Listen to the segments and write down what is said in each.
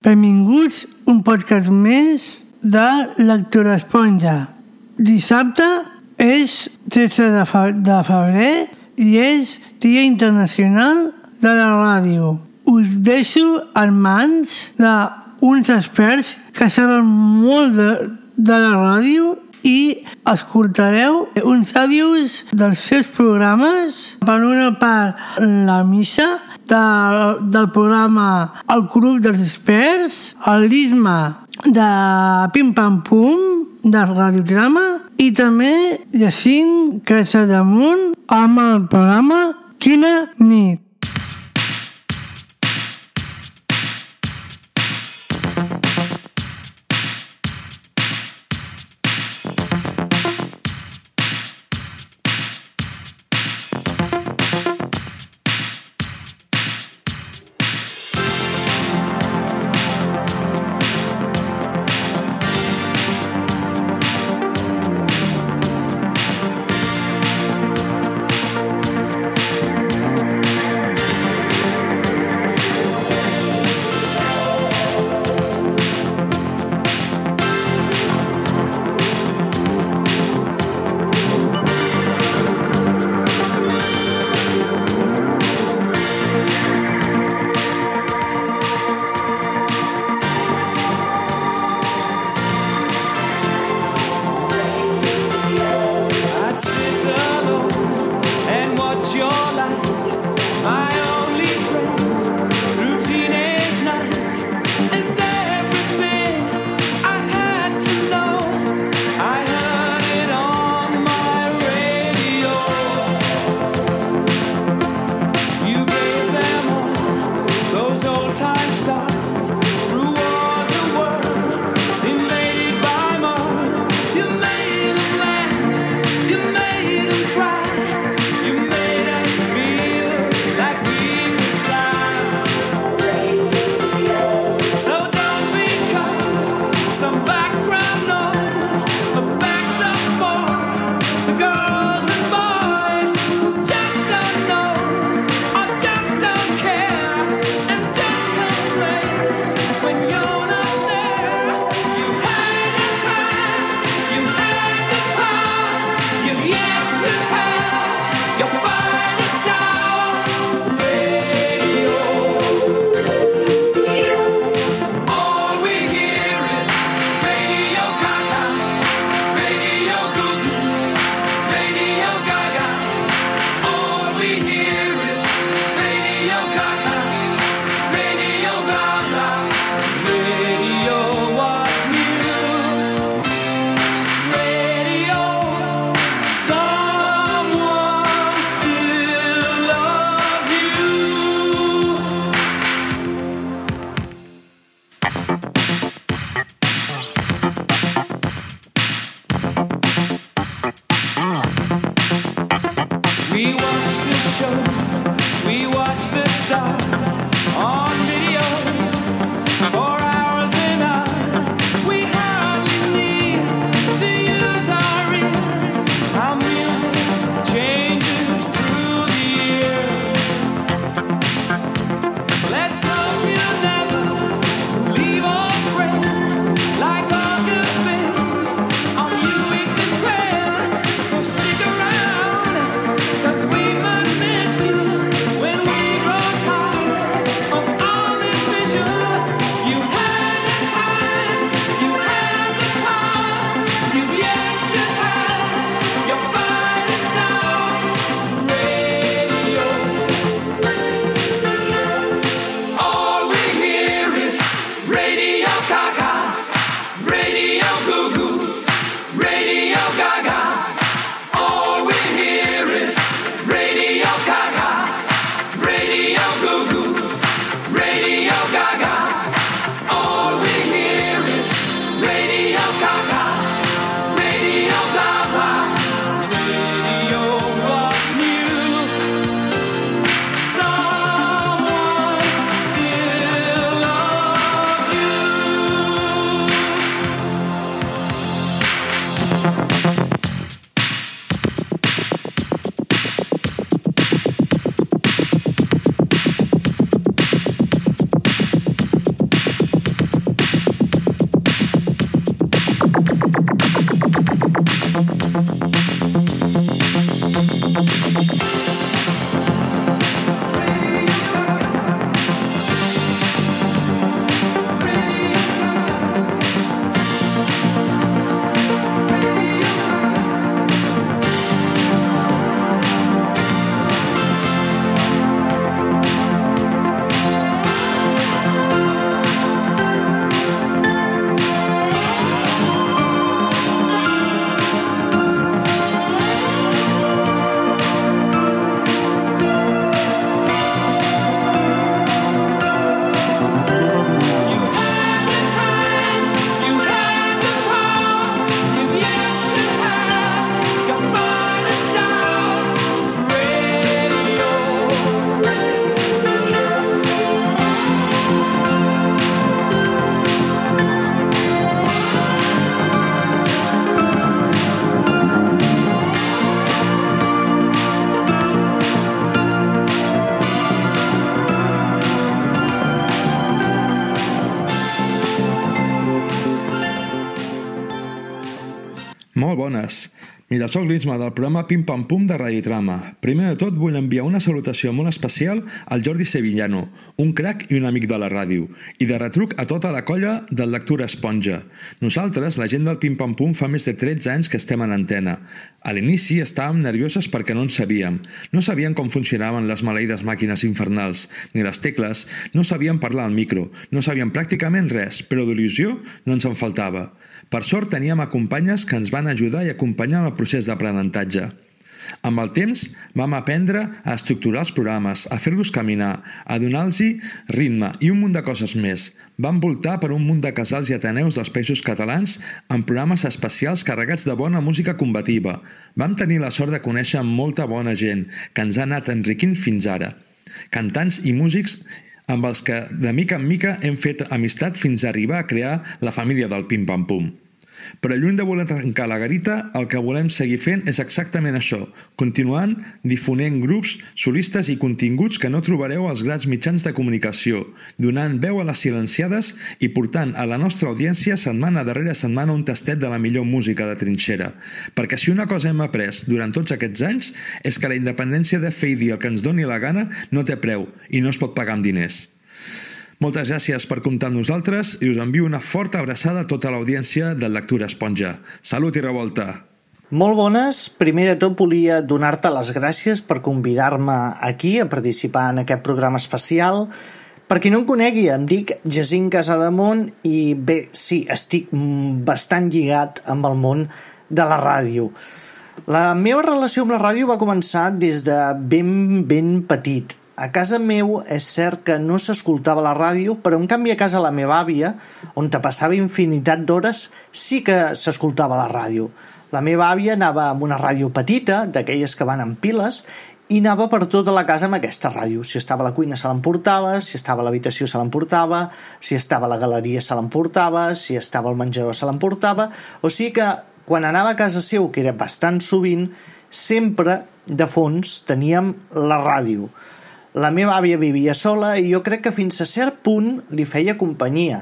Benvinguts un podcast més de Lectura Esponja. Dissabte és 13 de, fe de febrer i és Dia Internacional de la Ràdio. Us deixo en mans d'uns experts que saben molt de, de la ràdio i escoltareu uns àudios dels seus programes. Per una part, la missa, de, del programa El Club dels Experts, el l'Isma de Pim Pam Pum, de Radiodrama, i també Jacint Casademunt amb el programa Quina nit. Molt bones. Mira, soc l'Isma del programa Pim Pam Pum de Trama. Primer de tot vull enviar una salutació molt especial al Jordi Sevillano, un crac i un amic de la ràdio, i de retruc a tota la colla del Lectura Esponja. Nosaltres, la gent del Pim Pam Pum, fa més de 13 anys que estem en antena. A l'inici estàvem nervioses perquè no en sabíem. No sabíem com funcionaven les maleïdes màquines infernals, ni les tecles, no sabíem parlar al micro, no sabíem pràcticament res, però d'il·lusió no ens en faltava. Per sort teníem acompanyes que ens van ajudar i acompanyar en el procés d'aprenentatge. Amb el temps vam aprendre a estructurar els programes, a fer-los caminar, a donar-los ritme i un munt de coses més. Vam voltar per un munt de casals i ateneus dels països catalans amb programes especials carregats de bona música combativa. Vam tenir la sort de conèixer molta bona gent que ens ha anat enriquint fins ara. Cantants i músics amb els que de mica en mica hem fet amistat fins a arribar a crear la família del Pim Pam Pum. Però lluny de voler tancar la garita, el que volem seguir fent és exactament això, continuant difonent grups, solistes i continguts que no trobareu als grans mitjans de comunicació, donant veu a les silenciades i portant a la nostra audiència setmana darrere setmana un tastet de la millor música de trinxera. Perquè si una cosa hem après durant tots aquests anys és que la independència de fer i dir el que ens doni la gana no té preu i no es pot pagar amb diners. Moltes gràcies per comptar amb nosaltres i us envio una forta abraçada a tota l'audiència del Lectura Esponja. Salut i revolta! Molt bones. Primer de tot volia donar-te les gràcies per convidar-me aquí a participar en aquest programa especial. Per qui no em conegui, em dic Jacint Casademont i bé, sí, estic bastant lligat amb el món de la ràdio. La meva relació amb la ràdio va començar des de ben, ben petit. A casa meu és cert que no s'escoltava la ràdio, però en canvi a casa la meva àvia, on te passava infinitat d'hores, sí que s'escoltava la ràdio. La meva àvia anava amb una ràdio petita, d'aquelles que van en piles, i anava per tota la casa amb aquesta ràdio. Si estava a la cuina se l'emportava, si estava a l'habitació se l'emportava, si estava a la galeria se l'emportava, si estava al menjador se l'emportava... O sigui que quan anava a casa seu, que era bastant sovint, sempre de fons teníem la ràdio. La meva àvia vivia sola i jo crec que fins a cert punt li feia companyia.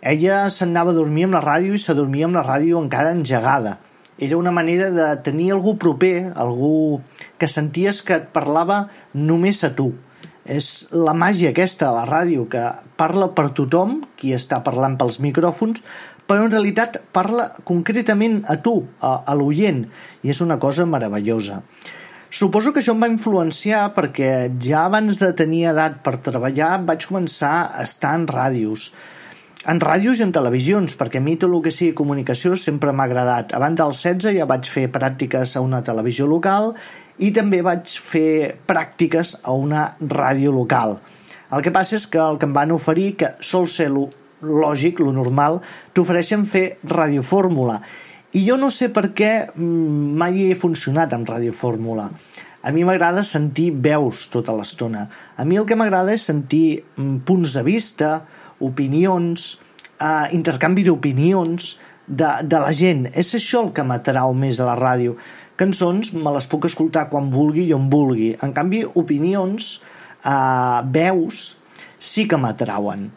Ella s'anava a dormir amb la ràdio i s'adormia amb la ràdio encara engegada. Era una manera de tenir algú proper, algú que senties que et parlava només a tu. És la màgia aquesta de la ràdio, que parla per tothom, qui està parlant pels micròfons, però en realitat parla concretament a tu, a, a l'oient, i és una cosa meravellosa. Suposo que això em va influenciar perquè ja abans de tenir edat per treballar vaig començar a estar en ràdios. En ràdios i en televisions, perquè a mi tot el que sigui comunicació sempre m'ha agradat. Abans dels 16 ja vaig fer pràctiques a una televisió local i també vaig fer pràctiques a una ràdio local. El que passa és que el que em van oferir, que sol ser lo lògic, lo normal, t'ofereixen fer radiofórmula i jo no sé per què mm, mai he funcionat amb Ràdio Fórmula. A mi m'agrada sentir veus tota l'estona. A mi el que m'agrada és sentir mm, punts de vista, opinions, eh, intercanvi d'opinions de, de la gent. És això el que m'atrau més a la ràdio. Cançons me les puc escoltar quan vulgui i on vulgui. En canvi, opinions, eh, veus, sí que m'atrauen.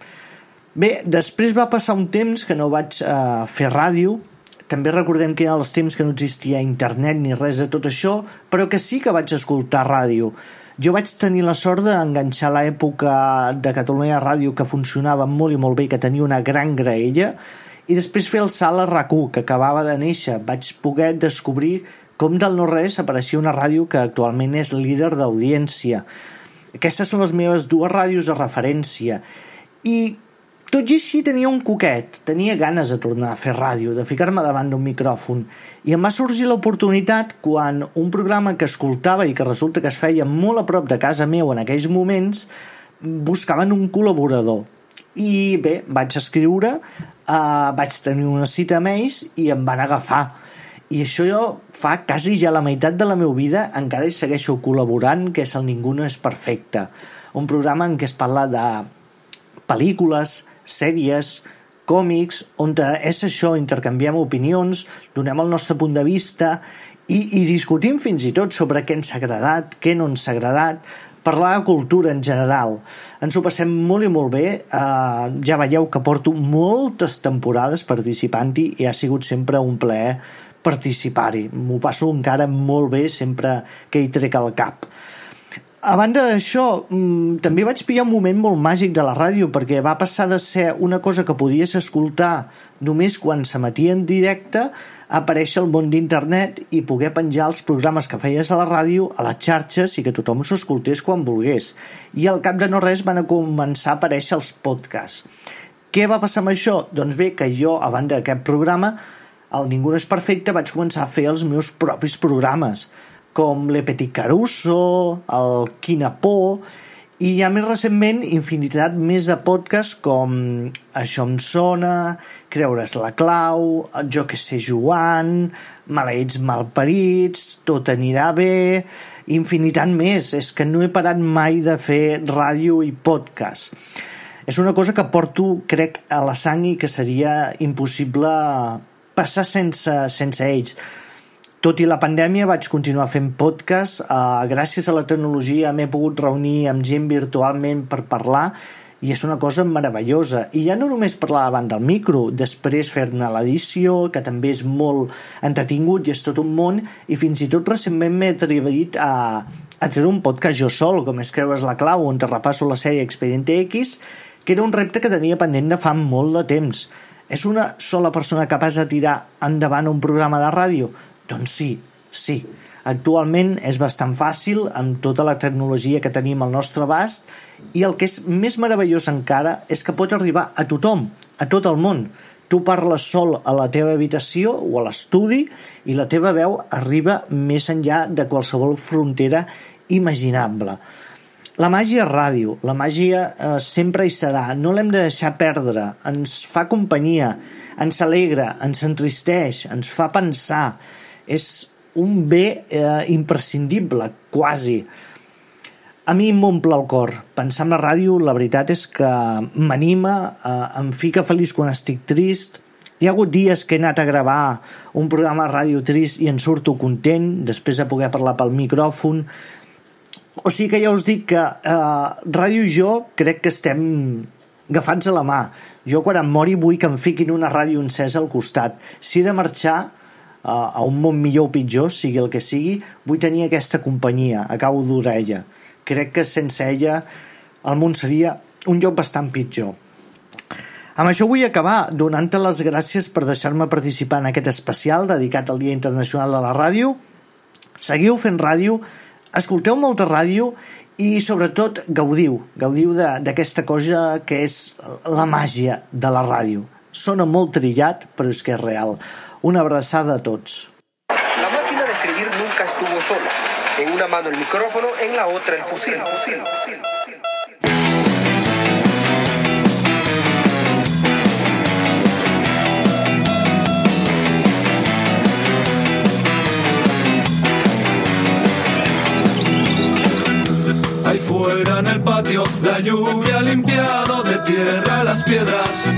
Bé, després va passar un temps que no vaig eh, fer ràdio, també recordem que eren els temps que no existia internet ni res de tot això, però que sí que vaig escoltar ràdio. Jo vaig tenir la sort d'enganxar l'època de Catalunya Ràdio que funcionava molt i molt bé, que tenia una gran graella, i després fer el salt a rac que acabava de néixer. Vaig poder descobrir com del no-res apareixia una ràdio que actualment és líder d'audiència. Aquestes són les meves dues ràdios de referència. I tot i així tenia un coquet, tenia ganes de tornar a fer ràdio, de ficar-me davant d'un micròfon, i em va sorgir l'oportunitat quan un programa que escoltava i que resulta que es feia molt a prop de casa meu en aquells moments, buscaven un col·laborador. I bé, vaig escriure, eh, vaig tenir una cita amb ells i em van agafar. I això jo fa quasi ja la meitat de la meva vida encara hi segueixo col·laborant, que és el Ningú no és perfecte. Un programa en què es parla de pel·lícules, sèries, còmics, on és això, intercanviem opinions, donem el nostre punt de vista i, i discutim fins i tot sobre què ens ha agradat, què no ens ha agradat, parlar de cultura en general. Ens ho passem molt i molt bé. Uh, ja veieu que porto moltes temporades participant-hi i ha sigut sempre un plaer participar-hi. M'ho passo encara molt bé sempre que hi trec al cap. A banda d'això, mmm, també vaig pillar un moment molt màgic de la ràdio perquè va passar de ser una cosa que podies escoltar només quan s'emetia en directe a aparèixer al món d'internet i poder penjar els programes que feies a la ràdio a les xarxes i que tothom s'escoltés quan volgués. I al cap de no res van a començar a aparèixer els podcasts. Què va passar amb això? Doncs bé, que jo, a banda d'aquest programa, el Ningú no és perfecte, vaig començar a fer els meus propis programes com Le Petit Caruso, el Quina Por, i ja més recentment infinitat més de podcasts com Això em sona, Creure's la clau, Jo que sé Joan, Maleïts malparits, Tot anirà bé, infinitat més. És que no he parat mai de fer ràdio i podcast. És una cosa que porto, crec, a la sang i que seria impossible passar sense, sense ells tot i la pandèmia vaig continuar fent podcast. Uh, gràcies a la tecnologia m'he pogut reunir amb gent virtualment per parlar i és una cosa meravellosa. I ja no només parlar davant del micro, després fer-ne l'edició, que també és molt entretingut i és tot un món, i fins i tot recentment m'he atrevit a, a treure un podcast jo sol, com és Creues la clau, on te repasso la sèrie Expediente X, que era un repte que tenia pendent de fa molt de temps. És una sola persona capaç de tirar endavant un programa de ràdio? Doncs sí, sí. Actualment és bastant fàcil amb tota la tecnologia que tenim al nostre abast i el que és més meravellós encara és que pot arribar a tothom, a tot el món. Tu parles sol a la teva habitació o a l'estudi i la teva veu arriba més enllà de qualsevol frontera imaginable. La màgia ràdio, la màgia eh, sempre hi serà, no l'hem de deixar perdre, ens fa companyia, ens alegra, ens entristeix, ens fa pensar, és un bé eh, imprescindible, quasi. A mi m'omple el cor. Pensar en la ràdio, la veritat és que m'anima, eh, em fica feliç quan estic trist. Hi ha hagut dies que he anat a gravar un programa de ràdio trist i en surto content, després de poder parlar pel micròfon. O sigui que ja us dic que eh, ràdio i jo crec que estem agafats a la mà. Jo quan em mori vull que em fiquin una ràdio encesa al costat. Si he de marxar, a un món millor o pitjor, sigui el que sigui, vull tenir aquesta companyia, a cau d'orella. Crec que sense ella el món seria un lloc bastant pitjor. Amb això vull acabar donant-te les gràcies per deixar-me participar en aquest especial dedicat al Dia Internacional de la Ràdio. Seguiu fent ràdio, escolteu molta ràdio i sobretot gaudiu, gaudiu d'aquesta cosa que és la màgia de la ràdio. Sona molt trillat, però és que és real. Una abrazada a tots. La máquina de escribir nunca estuvo sola. En una mano el micrófono, en la otra el fusil. El fusil. Ahí fuera en el patio, la lluvia ha limpiado de tierra las piedras.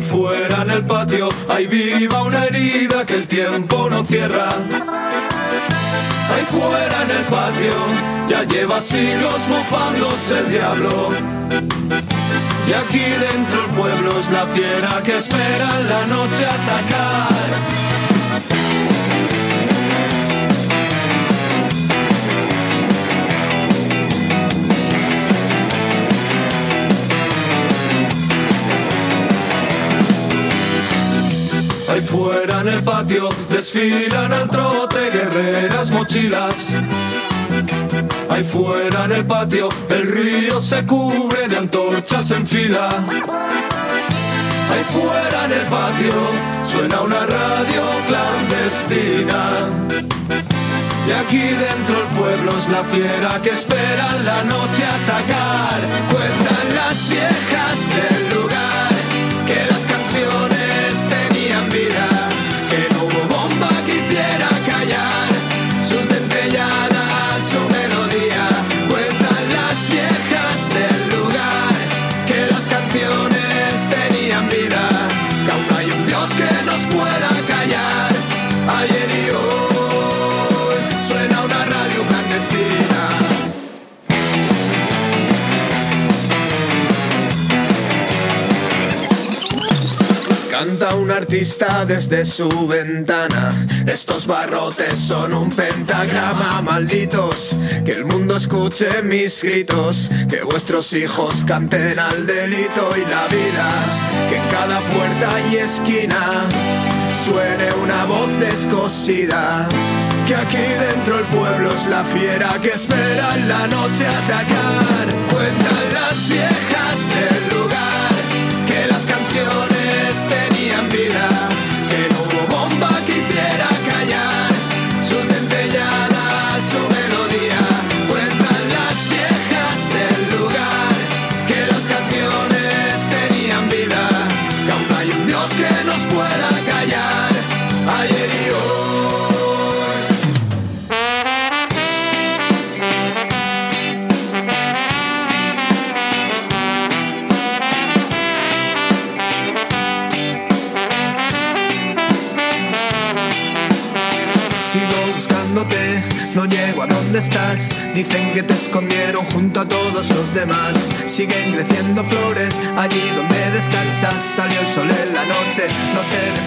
Ahí fuera en el patio, hay viva una herida que el tiempo no cierra. Ahí fuera en el patio, ya lleva siglos mofándose el diablo. Y aquí dentro el pueblo es la fiera que espera en la noche atacar. En el patio desfilan al trote guerreras mochilas. Ahí fuera en el patio el río se cubre de antorchas en fila. Ahí fuera en el patio suena una radio clandestina. Y aquí dentro el pueblo es la fiera que espera la noche atacar. Cuentan las viejas del Canta un artista desde su ventana. Estos barrotes son un pentagrama, malditos. Que el mundo escuche mis gritos. Que vuestros hijos canten al delito y la vida. Que en cada puerta y esquina suene una voz descosida. Que aquí dentro el pueblo es la fiera que espera en la noche atacar. Cuentan las viejas del tenían vida, Siguen creciendo flores allí donde descansas. Salió el sol en la noche, noche de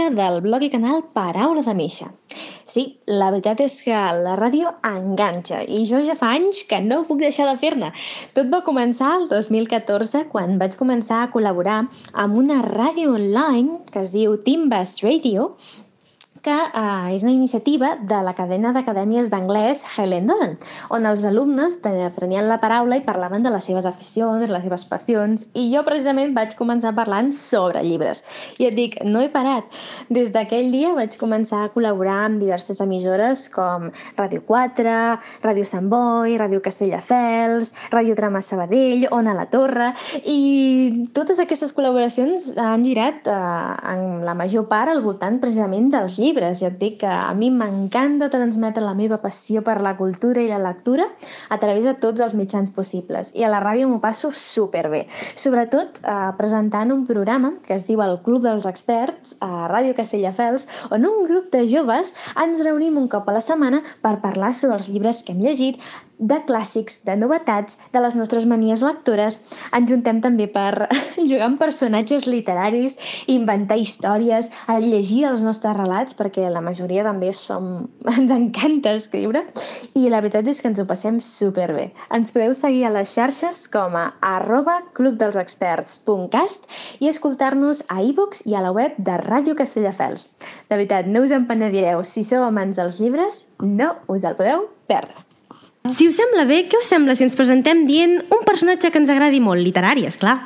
Misha del blog i canal Paraula de Misha. Sí, la veritat és que la ràdio enganxa i jo ja fa anys que no puc deixar de fer-ne. Tot va començar el 2014 quan vaig començar a col·laborar amb una ràdio online que es diu Timbas Radio que eh, és una iniciativa de la cadena d'acadèmies d'anglès Helen Doran, on els alumnes prenien la paraula i parlaven de les seves aficions, les seves passions, i jo precisament vaig començar parlant sobre llibres. I et dic, no he parat. Des d'aquell dia vaig començar a col·laborar amb diverses emissores com Ràdio 4, Ràdio Sant Boi, Ràdio Castelldefels, Ràdio Trama Sabadell, Ona la Torre, i totes aquestes col·laboracions han girat eh, en la major part al voltant precisament dels llibres. Ja et dic que a mi m'encanta transmetre la meva passió per la cultura i la lectura a través de tots els mitjans possibles. I a la ràdio m'ho passo superbé. Sobretot eh, presentant un programa que es diu el Club dels Experts a Ràdio Castelldefels, on un grup de joves ens reunim un cop a la setmana per parlar sobre els llibres que hem llegit, de clàssics, de novetats, de les nostres manies lectores. Ens juntem també per jugar amb personatges literaris, inventar històries, a llegir els nostres relats, perquè la majoria també som... ens encanta escriure, i la veritat és que ens ho passem superbé. Ens podeu seguir a les xarxes com a arroba clubdelsexperts.cast i escoltar-nos a iVoox i a la web de Ràdio Castelldefels. De veritat, no us en penedireu. Si sou amants dels llibres, no us el podeu perdre. Si us sembla bé, què us sembla si ens presentem dient un personatge que ens agradi molt, literari, és clar.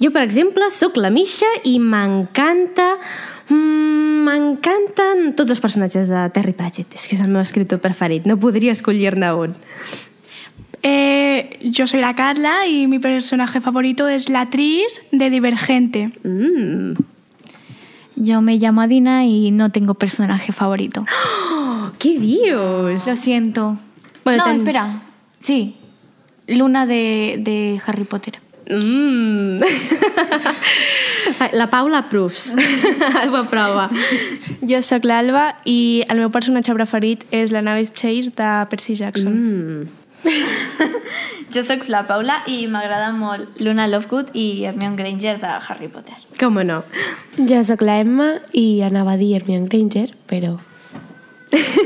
Jo, per exemple, sóc la Misha i m'encanta... Mm, m'encanten tots els personatges de Terry Pratchett. És que és el meu escriptor preferit. No podria escollir-ne un. Eh, yo soy la Carla y mi personaje favorito es la Tris de Divergente. Mm. Yo me llamo Adina y no tengo personaje favorito. Què dius? Lo siento. Bueno, no, ten- espera. Sí. Luna de, de Harry Potter. Mm. La Paula approves. Ho aprova. Jo sóc l'Alba i el meu personatge preferit és la nave Chase de Percy Jackson. Mm. Jo sóc la Paula i m'agrada molt Luna Lovegood i Hermione Granger de Harry Potter. Com no? Jo sóc la Emma i anava a dir Hermione Granger, però...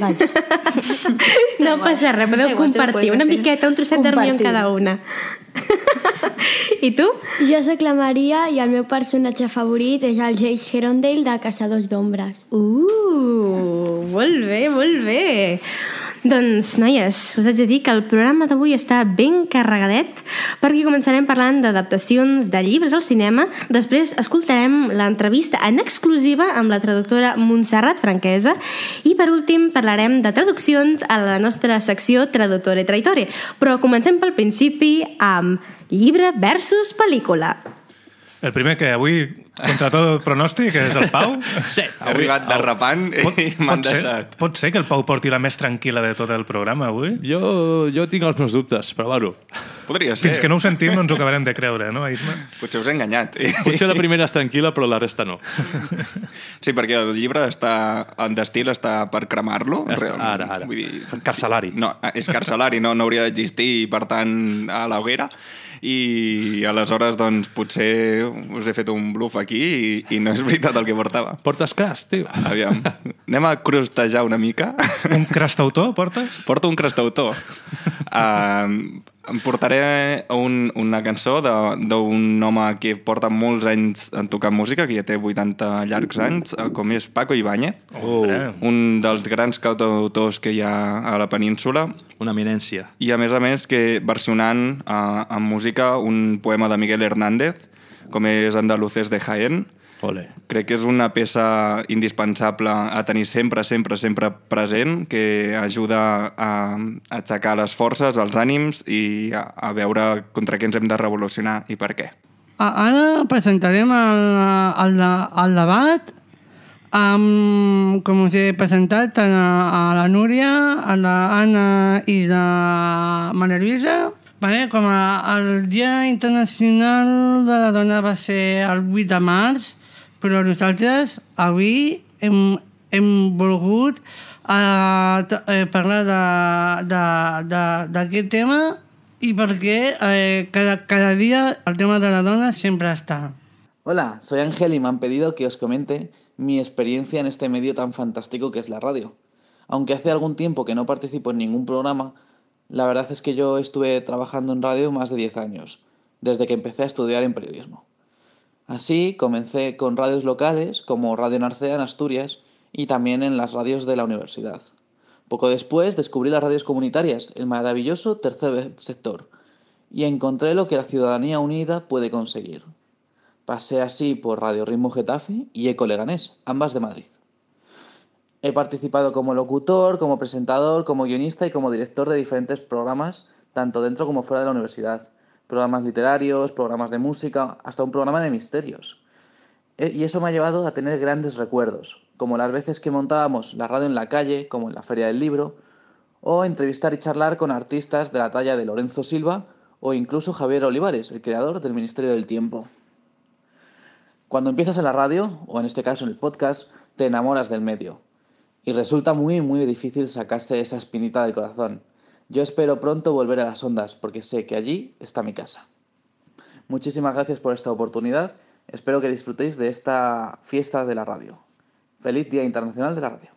Vale. No passa res, podeu compartir una miqueta, un trosset d'Hermione Compartir. cada una. I tu? Jo sóc la Maria i el meu personatge favorit és el Jace Herondale de Caçadors d'Ombres. Uh, molt bé, molt bé. Doncs, noies, us haig de dir que el programa d'avui està ben carregadet perquè començarem parlant d'adaptacions de llibres al cinema, després escoltarem l'entrevista en exclusiva amb la traductora Montserrat Franquesa i per últim parlarem de traduccions a la nostra secció Traduttore Traitore. Però comencem pel principi amb llibre versus pel·lícula. El primer que avui, contra tot pronòstic, és el Pau. Sí, ha arribat derrapant i m'han pot ser, deixat. pot ser que el Pau porti la més tranquil·la de tot el programa avui? Jo, jo tinc els meus dubtes, però bueno. Podria ser. Fins que no ho sentim no ens ho acabarem de creure, no, Isma? Potser us he enganyat. Potser la primera és tranquil·la, però la resta no. Sí, perquè el llibre està en d'estil està per cremar-lo. Ara, ara. Vull dir, Carcelari. No, és carcelari, no, no hauria d'existir i, per tant, a l'hoguera. I aleshores, doncs, potser us he fet un bluff aquí i, i no és veritat el que portava. Portes cras, tio. Aviam. Anem a crustejar una mica. Un crastautor, portes? Porto un crastautor. Uh, em portaré un, una cançó de- d'un home que porta molts anys en tocar música, que ja té 80 llargs anys, eh, com és Paco Ibáñez, Oh. un dels grans cantautors que hi ha a la península. Una eminència. I a més a més que versionant uh, en música un poema de Miguel Hernández, com és Andaluces de Jaén, Ole. Crec que és una peça indispensable a tenir sempre, sempre, sempre present, que ajuda a aixecar les forces, els ànims i a, a veure contra què ens hem de revolucionar i per què. A- Ara presentarem el, el, el debat amb, com us he presentat, a, a la Núria, a la Anna i la Maria Lluïsa. Vale? Com a, el Dia Internacional de la Dona va ser el 8 de març, però nosaltres avui hem, hem volgut eh, eh, parlar d'aquest tema i perquè eh, cada, cada dia el tema de la dona sempre està. Hola, soy Ángel y me han pedido que os comente mi experiencia en este medio tan fantástico que es la radio. Aunque hace algún tiempo que no participo en ningún programa, la verdad es que yo estuve trabajando en radio más de 10 años, desde que empecé a estudiar en periodismo. Así comencé con radios locales como Radio Narcea en Asturias y también en las radios de la universidad. Poco después descubrí las radios comunitarias, el maravilloso tercer sector, y encontré lo que la ciudadanía unida puede conseguir. Pasé así por Radio Ritmo Getafe y Eco Leganés, ambas de Madrid. He participado como locutor, como presentador, como guionista y como director de diferentes programas, tanto dentro como fuera de la universidad. Programas literarios, programas de música, hasta un programa de misterios. E- Y eso me ha llevado a tener grandes recuerdos, como las veces que montábamos la radio en la calle, como en la Feria del Libro, o entrevistar y charlar con artistas de la talla de Lorenzo Silva o incluso Javier Olivares, el creador del Ministerio del Tiempo. Cuando empiezas en la radio, o en este caso en el podcast, te enamoras del medio. Y resulta muy, muy difícil sacarse esa espinita del corazón. Yo espero pronto volver a las ondas, porque sé que allí está mi casa. Muchísimas gracias por esta oportunidad. Espero que disfrutéis de esta fiesta de la radio. Feliz Día Internacional de la Radio.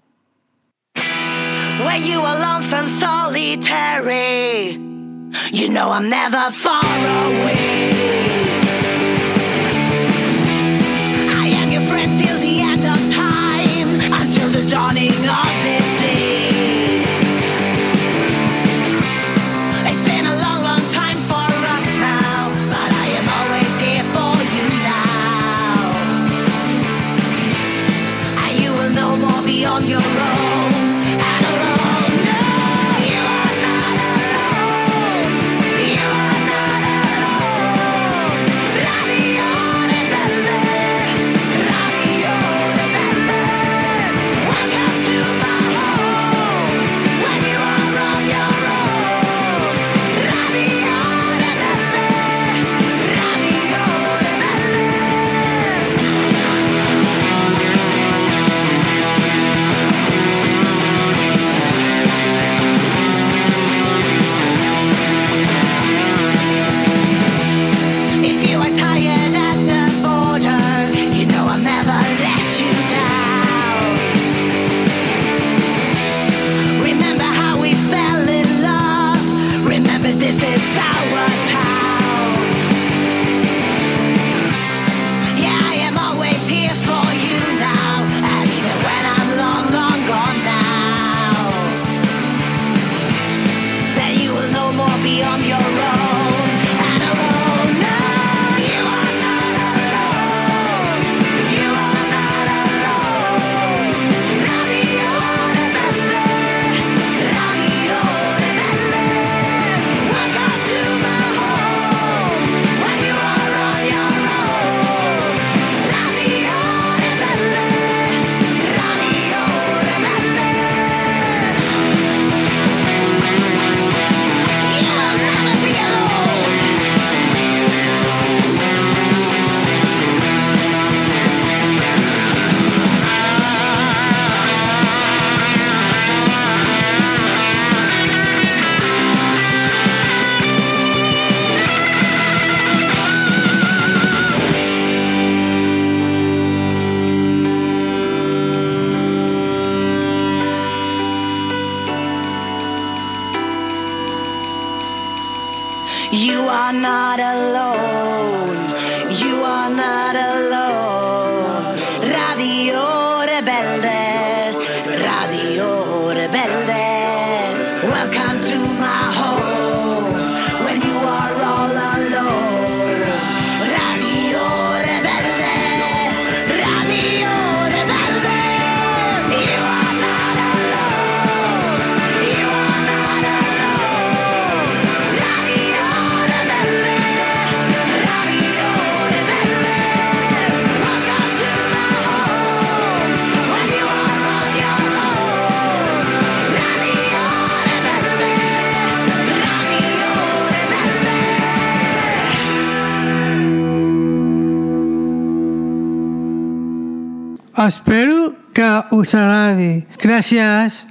Espero que us agradi. Gràcies.